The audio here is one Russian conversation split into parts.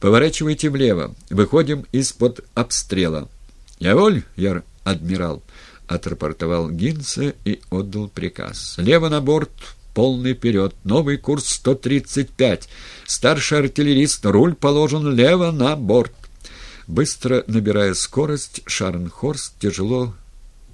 «Поворачивайте влево. Выходим из-под обстрела». «Я воль, яр адмирал», — отрапортовал Гинце и отдал приказ. «Лево на борт, полный вперед. Новый курс 135. Старший артиллерист, руль положен лево на борт». Быстро набирая скорость, Шарнхорст тяжело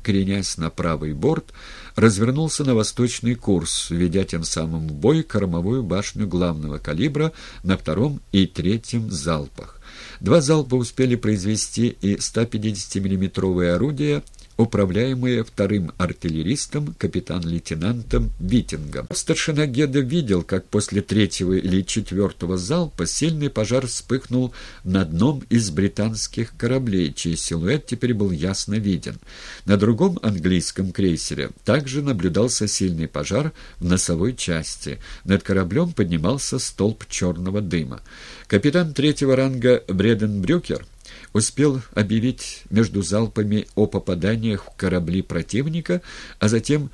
кренясь на правый борт, развернулся на восточный курс, ведя тем самым в бой кормовую башню главного калибра на втором и третьем залпах. Два залпа успели произвести и 150-миллиметровые орудия управляемые вторым артиллеристом, капитан-лейтенантом Витингом. Старшина Геда видел, как после третьего или четвертого залпа сильный пожар вспыхнул на одном из британских кораблей, чей силуэт теперь был ясно виден. На другом английском крейсере также наблюдался сильный пожар в носовой части. Над кораблем поднимался столб черного дыма. Капитан третьего ранга Бреден Брюкер успел объявить между залпами о попаданиях в корабли противника, а затем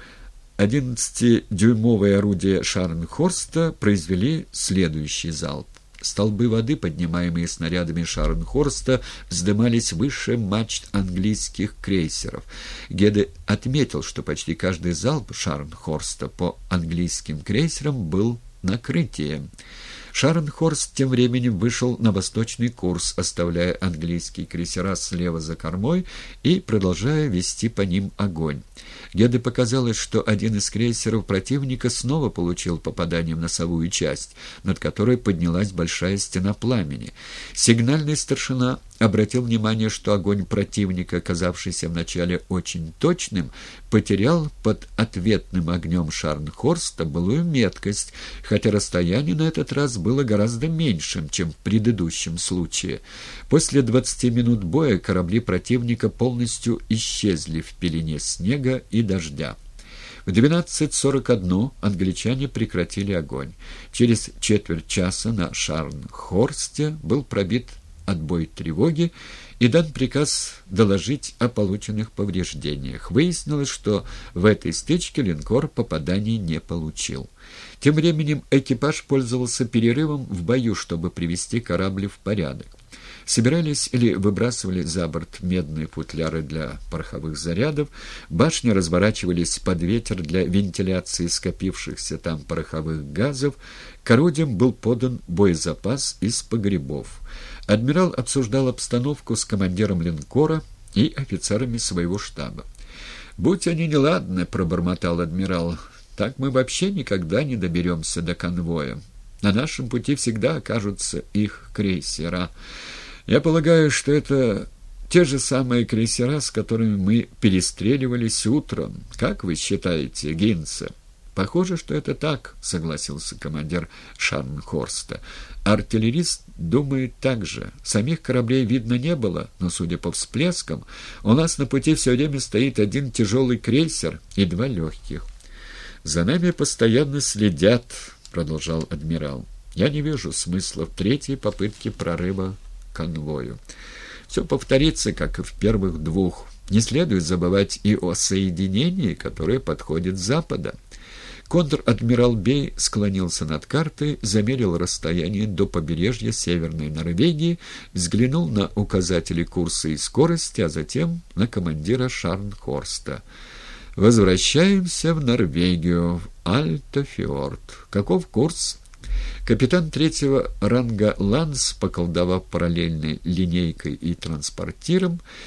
11-дюймовые орудия Шарнхорста произвели следующий залп. Столбы воды, поднимаемые снарядами Шарнхорста, вздымались выше мачт английских крейсеров. Геде отметил, что почти каждый залп Шарнхорста по английским крейсерам был накрытием. Шарнхорст тем временем вышел на восточный курс, оставляя английские крейсера слева за кормой и продолжая вести по ним огонь. Геде показалось, что один из крейсеров противника снова получил попадание в носовую часть, над которой поднялась большая стена пламени. Сигнальный старшина обратил внимание, что огонь противника, оказавшийся вначале очень точным, потерял под ответным огнем Шарнхорста былую меткость, хотя расстояние на этот раз было гораздо меньшим, чем в предыдущем случае. После 20 минут боя корабли противника полностью исчезли в пелене снега и дождя. В 12.41 англичане прекратили огонь. Через четверть часа на Шарнхорсте был пробит отбой тревоги и дан приказ доложить о полученных повреждениях. Выяснилось, что в этой стычке линкор попаданий не получил. Тем временем экипаж пользовался перерывом в бою, чтобы привести корабль в порядок. Собирались или выбрасывали за борт медные футляры для пороховых зарядов, башни разворачивались под ветер для вентиляции скопившихся там пороховых газов, к был подан боезапас из погребов. Адмирал обсуждал обстановку с командиром линкора и офицерами своего штаба. «Будь они неладны», — пробормотал адмирал, — «так мы вообще никогда не доберемся до конвоя. На нашем пути всегда окажутся их крейсера. Я полагаю, что это те же самые крейсера, с которыми мы перестреливались утром. Как вы считаете, Гинце?» «Похоже, что это так», — согласился командир Шарнхорста. «Артиллерист думает так же. Самих кораблей видно не было, но, судя по всплескам, у нас на пути все время стоит один тяжелый крейсер и два легких». «За нами постоянно следят», — продолжал адмирал. «Я не вижу смысла в третьей попытке прорыва конвою. Все повторится, как и в первых двух. Не следует забывать и о соединении, которое подходит с запада». Контр-адмирал Бей склонился над картой, замерил расстояние до побережья Северной Норвегии, взглянул на указатели курса и скорости, а затем на командира Шарнхорста. «Возвращаемся в Норвегию, в Альтофьорд. Каков курс?» Капитан третьего ранга Ланс, поколдовав параллельной линейкой и транспортиром,